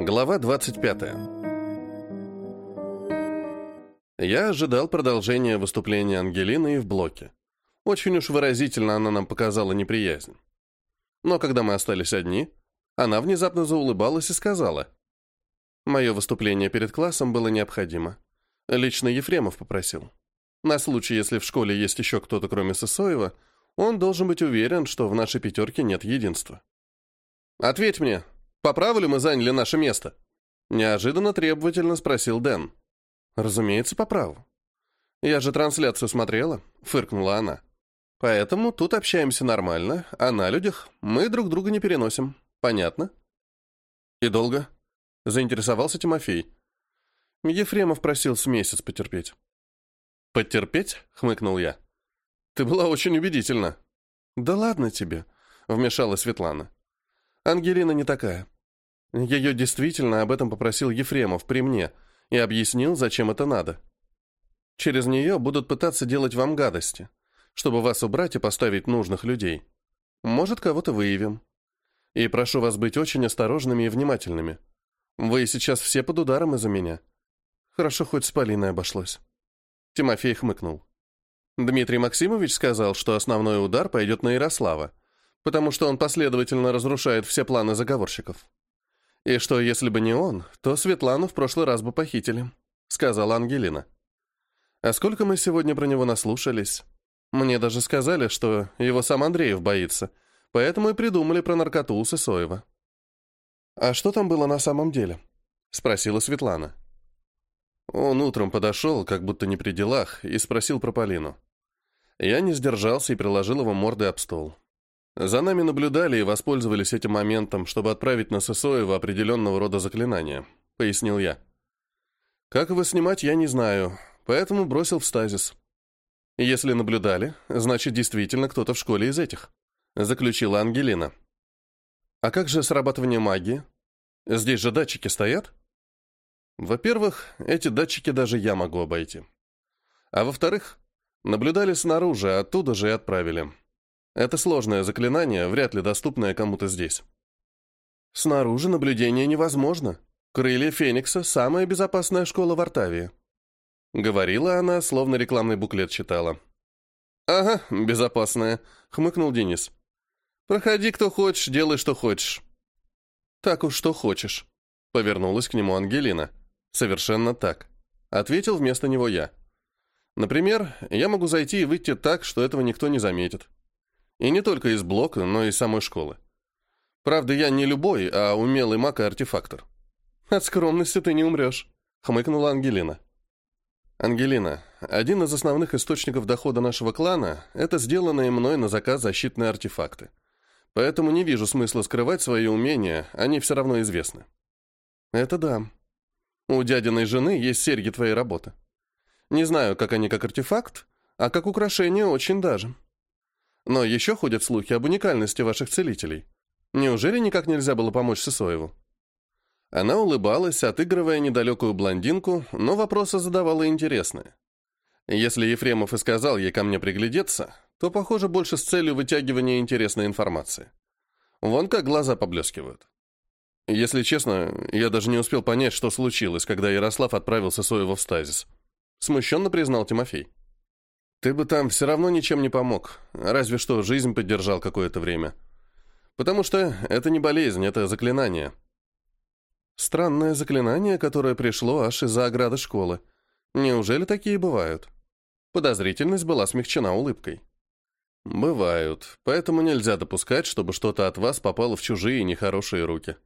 Глава 25. Я ожидал продолжения выступления Ангелины в блоке. Очень уж выразительно она нам показала неприязнь. Но когда мы остались одни, она внезапно заулыбалась и сказала. Мое выступление перед классом было необходимо. Лично Ефремов попросил. На случай, если в школе есть еще кто-то, кроме Сысоева, он должен быть уверен, что в нашей пятерке нет единства. «Ответь мне, по праву ли мы заняли наше место?» Неожиданно требовательно спросил Дэн. «Разумеется, по праву. Я же трансляцию смотрела», — фыркнула она. «Поэтому тут общаемся нормально, а на людях мы друг друга не переносим. Понятно?» «И долго?» — заинтересовался Тимофей. Ефремов просил с месяц потерпеть. «Потерпеть?» — хмыкнул я. «Ты была очень убедительна». «Да ладно тебе», — вмешалась Светлана. «Ангелина не такая. Ее действительно об этом попросил Ефремов при мне и объяснил, зачем это надо. Через нее будут пытаться делать вам гадости, чтобы вас убрать и поставить нужных людей. Может, кого-то выявим. И прошу вас быть очень осторожными и внимательными. Вы сейчас все под ударом из-за меня. Хорошо, хоть с Полиной обошлось». Тимофей хмыкнул. Дмитрий Максимович сказал, что основной удар пойдет на Ярослава, потому что он последовательно разрушает все планы заговорщиков. И что, если бы не он, то Светлану в прошлый раз бы похитили, сказала Ангелина. А сколько мы сегодня про него наслушались? Мне даже сказали, что его сам Андреев боится, поэтому и придумали про наркоту у Сысоева. «А что там было на самом деле?» — спросила Светлана. Он утром подошел, как будто не при делах, и спросил про Полину. Я не сдержался и приложил его мордой об стол. За нами наблюдали и воспользовались этим моментом, чтобы отправить на Сысоева определенного рода заклинания, пояснил я. Как его снимать, я не знаю, поэтому бросил в стазис. Если наблюдали, значит, действительно кто-то в школе из этих, заключила Ангелина. А как же срабатывание магии? Здесь же датчики стоят? Во-первых, эти датчики даже я могу обойти. А во-вторых, наблюдали снаружи, оттуда же и отправили. Это сложное заклинание, вряд ли доступное кому-то здесь. Снаружи наблюдение невозможно. Крылья Феникса – самая безопасная школа в Артавии. Говорила она, словно рекламный буклет читала. «Ага, безопасная», — хмыкнул Денис. «Проходи, кто хочешь, делай, что хочешь». «Так уж, что хочешь», — повернулась к нему Ангелина. Совершенно так. Ответил вместо него я. Например, я могу зайти и выйти так, что этого никто не заметит. И не только из блока, но и самой школы. Правда, я не любой, а умелый маг и артефактор. От скромности ты не умрешь, хмыкнула Ангелина. Ангелина, один из основных источников дохода нашего клана – это сделанные мной на заказ защитные артефакты. Поэтому не вижу смысла скрывать свои умения, они все равно известны. Это да, у дядиной жены есть серьги твоей работы. Не знаю, как они как артефакт, а как украшение очень даже. Но еще ходят слухи об уникальности ваших целителей. Неужели никак нельзя было помочь Сысоеву?» Она улыбалась, отыгрывая недалекую блондинку, но вопросы задавала интересные. Если Ефремов и сказал ей ко мне приглядеться, то, похоже, больше с целью вытягивания интересной информации. Вон как глаза поблескивают. Если честно, я даже не успел понять, что случилось, когда Ярослав отправился Соева в стазис. Смущенно признал Тимофей. Ты бы там все равно ничем не помог, разве что жизнь поддержал какое-то время. Потому что это не болезнь, это заклинание. Странное заклинание, которое пришло аж из-за ограды школы. Неужели такие бывают? Подозрительность была смягчена улыбкой. Бывают, поэтому нельзя допускать, чтобы что-то от вас попало в чужие нехорошие руки.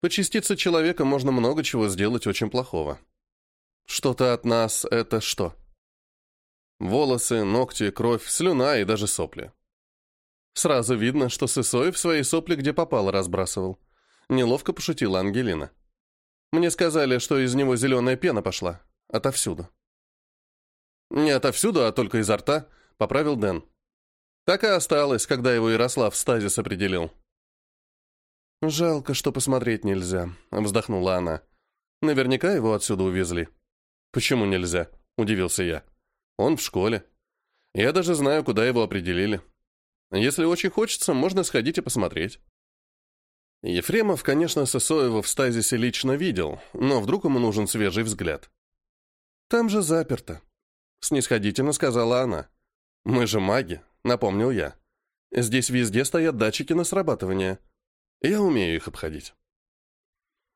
По частице человека можно много чего сделать очень плохого. Что-то от нас — это что? Волосы, ногти, кровь, слюна и даже сопли. Сразу видно, что Сысой в свои сопли где попало разбрасывал. Неловко пошутила Ангелина. Мне сказали, что из него зеленая пена пошла. Отовсюду. Не отовсюду, а только изо рта, поправил Дэн. Так и осталось, когда его Ярослав в стазис определил. «Жалко, что посмотреть нельзя», — вздохнула она. «Наверняка его отсюда увезли». «Почему нельзя?» — удивился я. «Он в школе. Я даже знаю, куда его определили. Если очень хочется, можно сходить и посмотреть». Ефремов, конечно, Сысоева в стазисе лично видел, но вдруг ему нужен свежий взгляд. «Там же заперто», — снисходительно сказала она. «Мы же маги», — напомнил я. «Здесь везде стоят датчики на срабатывание. Я умею их обходить».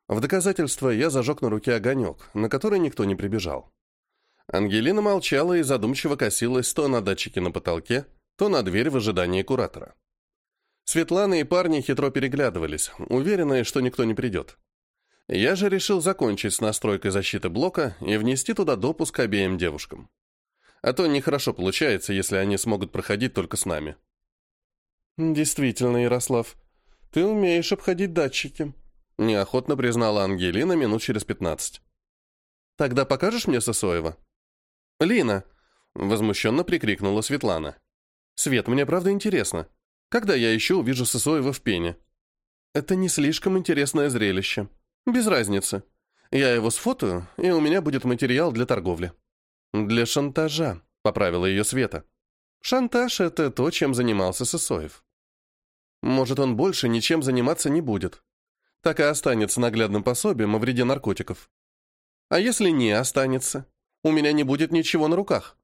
В доказательство я зажег на руке огонек, на который никто не прибежал. Ангелина молчала и задумчиво косилась то на датчики на потолке, то на дверь в ожидании куратора. Светлана и парни хитро переглядывались, уверенные, что никто не придет. Я же решил закончить с настройкой защиты блока и внести туда допуск обеим девушкам. А то нехорошо получается, если они смогут проходить только с нами. «Действительно, Ярослав, ты умеешь обходить датчики», — неохотно признала Ангелина минут через пятнадцать. «Тогда покажешь мне Сосоева?» «Лина!» — возмущенно прикрикнула Светлана. «Свет, мне правда интересно. Когда я еще увижу Сысоева в пене? Это не слишком интересное зрелище. Без разницы. Я его сфотою, и у меня будет материал для торговли. Для шантажа, поправила ее Света. Шантаж — это то, чем занимался Сысоев. Может, он больше ничем заниматься не будет. Так и останется наглядным пособием о вреде наркотиков. А если не останется? У меня не будет ничего на руках.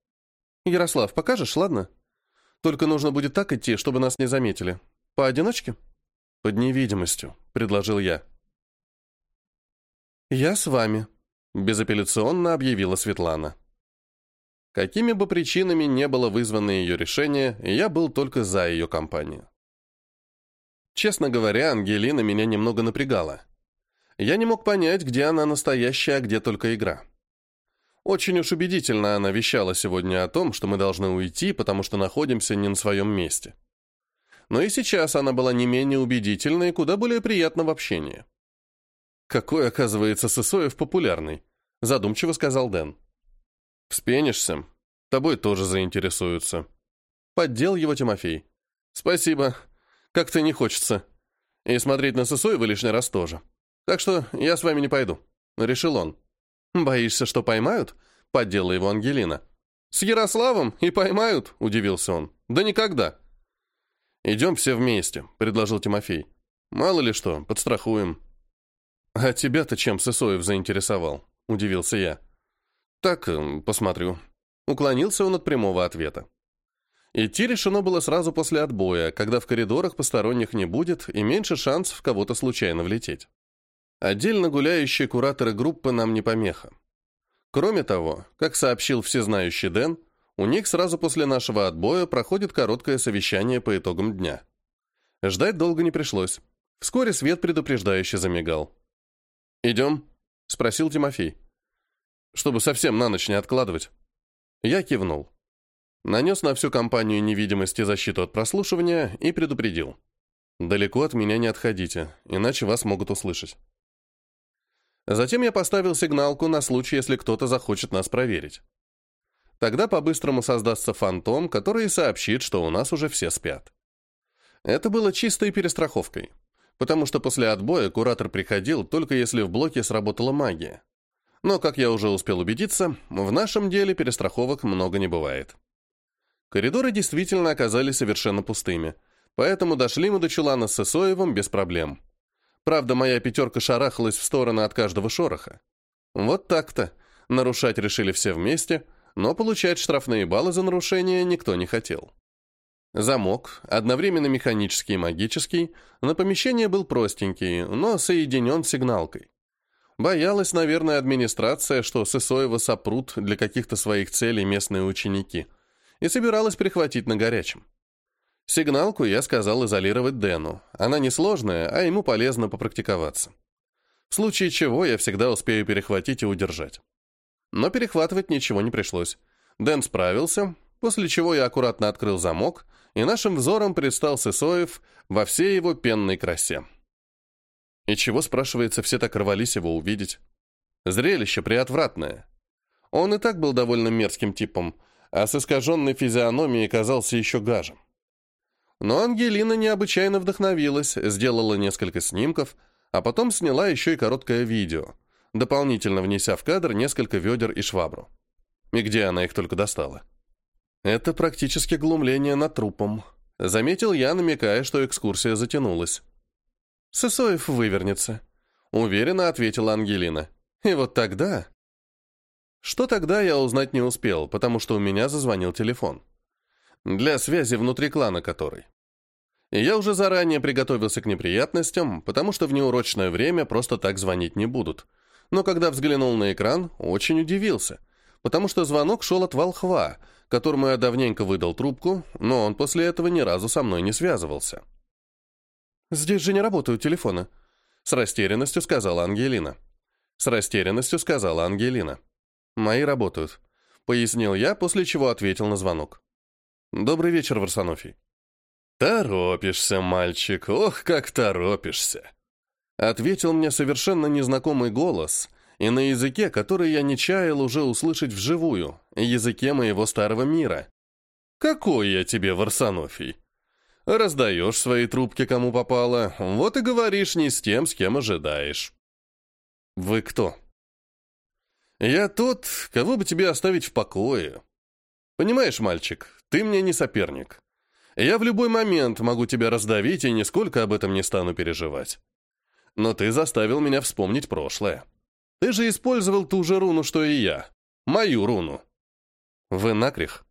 Ярослав, покажешь, ладно? Только нужно будет так идти, чтобы нас не заметили. Поодиночке? Под невидимостью, предложил я. Я с вами, безапелляционно объявила Светлана. Какими бы причинами не было вызвано ее решение, я был только за ее компанию. Честно говоря, Ангелина меня немного напрягала. Я не мог понять, где она настоящая, а где только игра. Очень уж убедительно она вещала сегодня о том, что мы должны уйти, потому что находимся не на своем месте. Но и сейчас она была не менее убедительна и куда более приятна в общении. «Какой, оказывается, Сысоев популярный», — задумчиво сказал Дэн. «Вспенишься? Тобой тоже заинтересуются». Поддел его Тимофей. «Спасибо. Как-то не хочется. И смотреть на Сысоева лишний раз тоже. Так что я с вами не пойду», — решил он. «Боишься, что поймают?» — поддела его Ангелина. «С Ярославом и поймают?» — удивился он. «Да никогда». «Идем все вместе», — предложил Тимофей. «Мало ли что, подстрахуем». «А тебя-то чем Сысоев заинтересовал?» — удивился я. «Так, эм, посмотрю». Уклонился он от прямого ответа. Идти решено было сразу после отбоя, когда в коридорах посторонних не будет и меньше шансов кого-то случайно влететь. Отдельно гуляющие кураторы группы нам не помеха. Кроме того, как сообщил всезнающий Дэн, у них сразу после нашего отбоя проходит короткое совещание по итогам дня. Ждать долго не пришлось. Вскоре свет предупреждающе замигал. «Идем?» — спросил Тимофей. «Чтобы совсем на ночь не откладывать». Я кивнул. Нанес на всю компанию невидимости защиту от прослушивания и предупредил. «Далеко от меня не отходите, иначе вас могут услышать». Затем я поставил сигналку на случай, если кто-то захочет нас проверить. Тогда по-быстрому создастся фантом, который сообщит, что у нас уже все спят. Это было чистой перестраховкой, потому что после отбоя куратор приходил только если в блоке сработала магия. Но, как я уже успел убедиться, в нашем деле перестраховок много не бывает. Коридоры действительно оказались совершенно пустыми, поэтому дошли мы до чулана с Сысоевым без проблем. Правда, моя пятерка шарахалась в стороны от каждого шороха. Вот так-то. Нарушать решили все вместе, но получать штрафные баллы за нарушение никто не хотел. Замок, одновременно механический и магический, на помещение был простенький, но соединен сигналкой. Боялась, наверное, администрация, что Сысоева сопрут для каких-то своих целей местные ученики, и собиралась прихватить на горячем. Сигналку я сказал изолировать Дэну. Она несложная, а ему полезно попрактиковаться. В случае чего я всегда успею перехватить и удержать. Но перехватывать ничего не пришлось. Дэн справился, после чего я аккуратно открыл замок, и нашим взором предстал Сысоев во всей его пенной красе. И чего, спрашивается, все так рвались его увидеть? Зрелище приотвратное. Он и так был довольно мерзким типом, а с искаженной физиономией казался еще гажем. Но Ангелина необычайно вдохновилась, сделала несколько снимков, а потом сняла еще и короткое видео, дополнительно внеся в кадр несколько ведер и швабру. И где она их только достала? Это практически глумление над трупом. Заметил я, намекая, что экскурсия затянулась. Сысоев вывернется», — уверенно ответила Ангелина. «И вот тогда...» Что тогда, я узнать не успел, потому что у меня зазвонил телефон. Для связи внутри клана который. Я уже заранее приготовился к неприятностям, потому что в неурочное время просто так звонить не будут. Но когда взглянул на экран, очень удивился, потому что звонок шел от волхва, которому я давненько выдал трубку, но он после этого ни разу со мной не связывался. «Здесь же не работают телефоны», — с растерянностью сказала Ангелина. С растерянностью сказала Ангелина. «Мои работают», — пояснил я, после чего ответил на звонок. «Добрый вечер, Варсонофий». «Торопишься, мальчик, ох, как торопишься!» Ответил мне совершенно незнакомый голос, и на языке, который я не чаял уже услышать вживую, языке моего старого мира. «Какой я тебе, Варсонофий?» Раздаешь свои трубки кому попало, вот и говоришь не с тем, с кем ожидаешь. «Вы кто?» «Я тот, кого бы тебе оставить в покое. Понимаешь, мальчик, ты мне не соперник. Я в любой момент могу тебя раздавить и нисколько об этом не стану переживать. Но ты заставил меня вспомнить прошлое. Ты же использовал ту же руну, что и я. Мою руну. Вы накрих?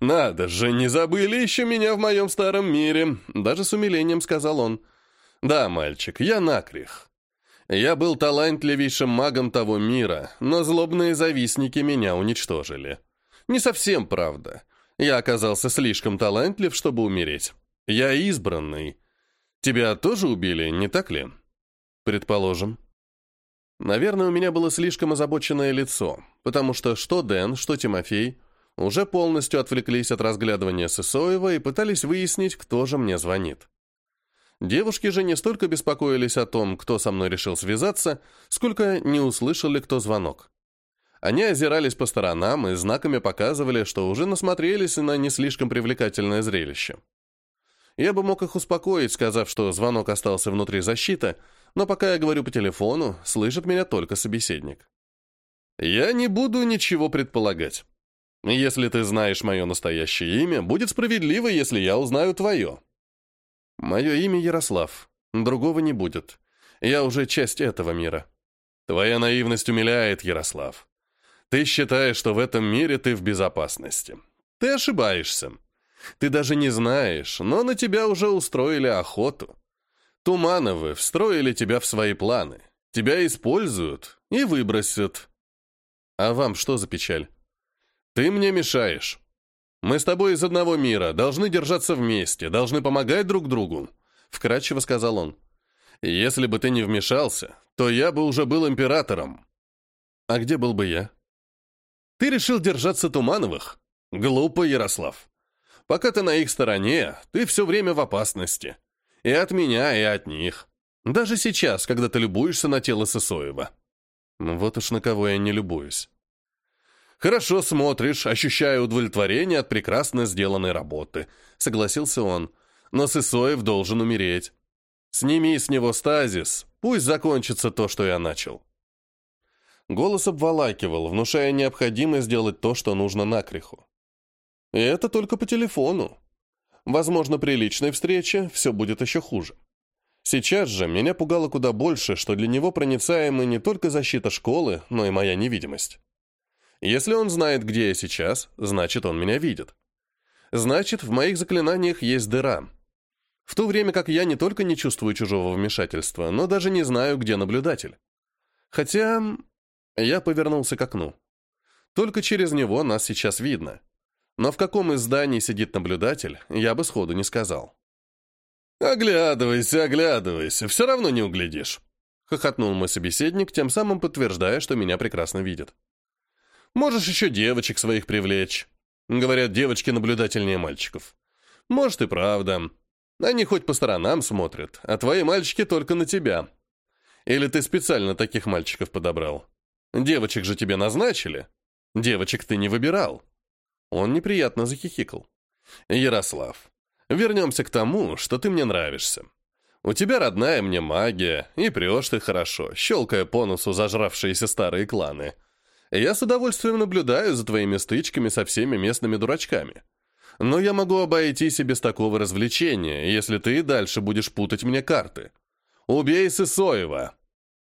Надо же, не забыли еще меня в моем старом мире. Даже с умилением сказал он. Да, мальчик, я накрих. Я был талантливейшим магом того мира, но злобные завистники меня уничтожили. Не совсем правда. Я оказался слишком талантлив, чтобы умереть. Я избранный. Тебя тоже убили, не так ли? Предположим. Наверное, у меня было слишком озабоченное лицо, потому что что Дэн, что Тимофей уже полностью отвлеклись от разглядывания Сысоева и пытались выяснить, кто же мне звонит. Девушки же не столько беспокоились о том, кто со мной решил связаться, сколько не услышали, кто звонок. Они озирались по сторонам и знаками показывали, что уже насмотрелись на не слишком привлекательное зрелище. Я бы мог их успокоить, сказав, что звонок остался внутри защиты, но пока я говорю по телефону, слышит меня только собеседник. Я не буду ничего предполагать. Если ты знаешь мое настоящее имя, будет справедливо, если я узнаю твое. Мое имя Ярослав. Другого не будет. Я уже часть этого мира. Твоя наивность умиляет, Ярослав. Ты считаешь, что в этом мире ты в безопасности. Ты ошибаешься. Ты даже не знаешь, но на тебя уже устроили охоту. Тумановы встроили тебя в свои планы. Тебя используют и выбросят. А вам что за печаль? Ты мне мешаешь. Мы с тобой из одного мира, должны держаться вместе, должны помогать друг другу, вкратчиво сказал он. Если бы ты не вмешался, то я бы уже был императором. А где был бы я? Ты решил держаться Тумановых? Глупо, Ярослав. Пока ты на их стороне, ты все время в опасности. И от меня, и от них. Даже сейчас, когда ты любуешься на тело Сысоева. Вот уж на кого я не любуюсь. Хорошо смотришь, ощущая удовлетворение от прекрасно сделанной работы, согласился он. Но Сысоев должен умереть. Сними с него стазис, пусть закончится то, что я начал. Голос обволакивал, внушая необходимость сделать то, что нужно накриху. И это только по телефону. Возможно, при личной встрече все будет еще хуже. Сейчас же меня пугало куда больше, что для него проницаемы не только защита школы, но и моя невидимость. Если он знает, где я сейчас, значит, он меня видит. Значит, в моих заклинаниях есть дыра. В то время как я не только не чувствую чужого вмешательства, но даже не знаю, где наблюдатель. Хотя я повернулся к окну. Только через него нас сейчас видно. Но в каком из зданий сидит наблюдатель, я бы сходу не сказал. «Оглядывайся, оглядывайся, все равно не углядишь», — хохотнул мой собеседник, тем самым подтверждая, что меня прекрасно видит. «Можешь еще девочек своих привлечь. Говорят, девочки наблюдательнее мальчиков. Может и правда. Они хоть по сторонам смотрят, а твои мальчики только на тебя. Или ты специально таких мальчиков подобрал?» Девочек же тебе назначили. Девочек ты не выбирал. Он неприятно захихикал. Ярослав, вернемся к тому, что ты мне нравишься. У тебя родная мне магия, и прешь ты хорошо, щелкая по носу зажравшиеся старые кланы. Я с удовольствием наблюдаю за твоими стычками со всеми местными дурачками. Но я могу обойтись и без такого развлечения, если ты и дальше будешь путать мне карты. «Убей Сысоева!»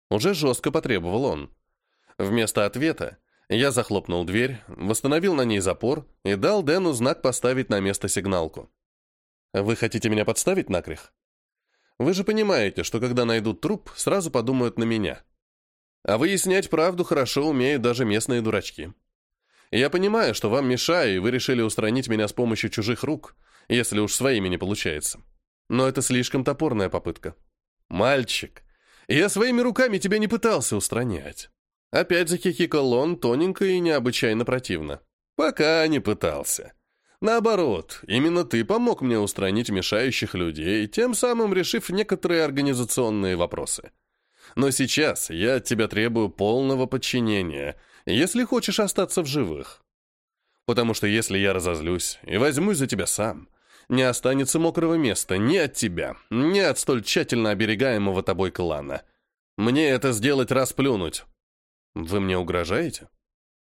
Уже жестко потребовал он. Вместо ответа я захлопнул дверь, восстановил на ней запор и дал Дэну знак поставить на место сигналку. «Вы хотите меня подставить накрех?» «Вы же понимаете, что когда найдут труп, сразу подумают на меня. А выяснять правду хорошо умеют даже местные дурачки. Я понимаю, что вам мешаю, и вы решили устранить меня с помощью чужих рук, если уж своими не получается. Но это слишком топорная попытка. Мальчик, я своими руками тебя не пытался устранять. Опять захихикал он тоненько и необычайно противно. Пока не пытался. Наоборот, именно ты помог мне устранить мешающих людей, тем самым решив некоторые организационные вопросы. Но сейчас я от тебя требую полного подчинения, если хочешь остаться в живых. Потому что если я разозлюсь и возьмусь за тебя сам, не останется мокрого места ни от тебя, ни от столь тщательно оберегаемого тобой клана. Мне это сделать расплюнуть. Вы мне угрожаете?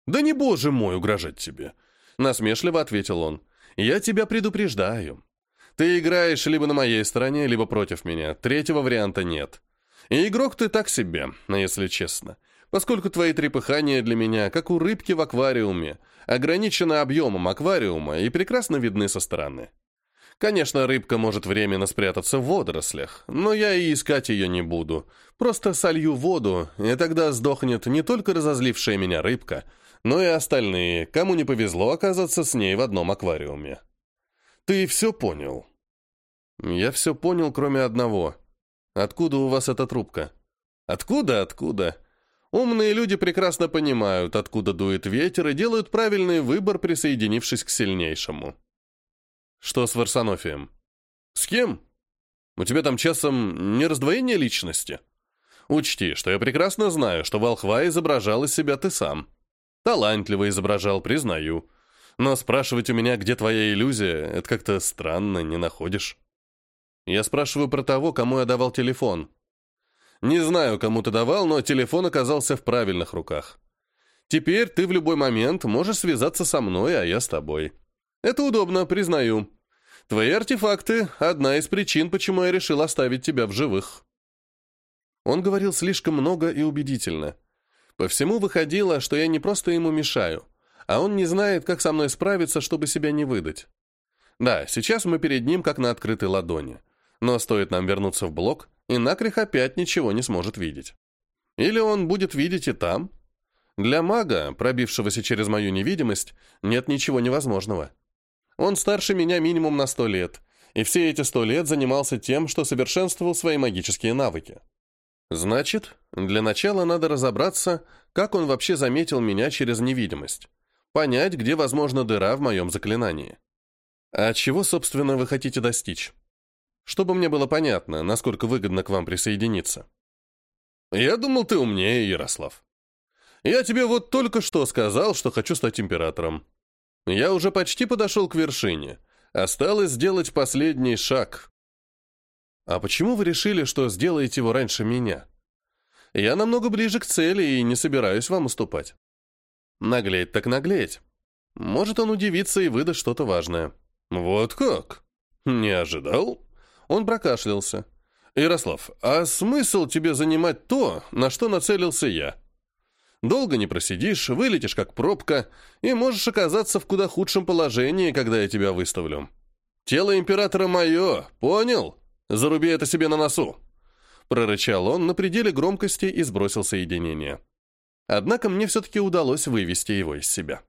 Да не боже мой угрожать тебе. Насмешливо ответил он. Я тебя предупреждаю. Ты играешь либо на моей стороне, либо против меня. Третьего варианта нет. И игрок ты так себе, если честно. Поскольку твои трепыхания для меня, как у рыбки в аквариуме, ограничены объемом аквариума и прекрасно видны со стороны. Конечно, рыбка может временно спрятаться в водорослях, но я и искать ее не буду. Просто солью воду, и тогда сдохнет не только разозлившая меня рыбка, но и остальные, кому не повезло оказаться с ней в одном аквариуме. Ты все понял? Я все понял, кроме одного. Откуда у вас эта трубка? Откуда, откуда? Умные люди прекрасно понимают, откуда дует ветер, и делают правильный выбор, присоединившись к сильнейшему. Что с Варсонофием? С кем? У тебя там часом не раздвоение личности? Учти, что я прекрасно знаю, что волхва изображал из себя ты сам. Талантливо изображал, признаю. Но спрашивать у меня, где твоя иллюзия, это как-то странно, не находишь? Я спрашиваю про того, кому я давал телефон. Не знаю, кому ты давал, но телефон оказался в правильных руках. Теперь ты в любой момент можешь связаться со мной, а я с тобой. Это удобно, признаю. Твои артефакты — одна из причин, почему я решил оставить тебя в живых». Он говорил слишком много и убедительно. По всему выходило, что я не просто ему мешаю, а он не знает, как со мной справиться, чтобы себя не выдать. Да, сейчас мы перед ним как на открытой ладони. Но стоит нам вернуться в блок, и Накрих опять ничего не сможет видеть. Или он будет видеть и там. Для мага, пробившегося через мою невидимость, нет ничего невозможного. Он старше меня минимум на сто лет, и все эти сто лет занимался тем, что совершенствовал свои магические навыки. Значит, для начала надо разобраться, как он вообще заметил меня через невидимость. Понять, где возможна дыра в моем заклинании. А чего, собственно, вы хотите достичь? Чтобы мне было понятно, насколько выгодно к вам присоединиться. Я думал, ты умнее, Ярослав. Я тебе вот только что сказал, что хочу стать императором. Я уже почти подошел к вершине. Осталось сделать последний шаг. А почему вы решили, что сделаете его раньше меня? Я намного ближе к цели и не собираюсь вам уступать. Наглеть так наглеть. Может, он удивится и выдаст что-то важное. Вот как? Не ожидал? Он прокашлялся. Ярослав, а смысл тебе занимать то, на что нацелился я? Долго не просидишь, вылетишь как пробка и можешь оказаться в куда худшем положении, когда я тебя выставлю. Тело императора мое, понял? Заруби это себе на носу!» Прорычал он на пределе громкости и сбросил соединение. Однако мне все-таки удалось вывести его из себя.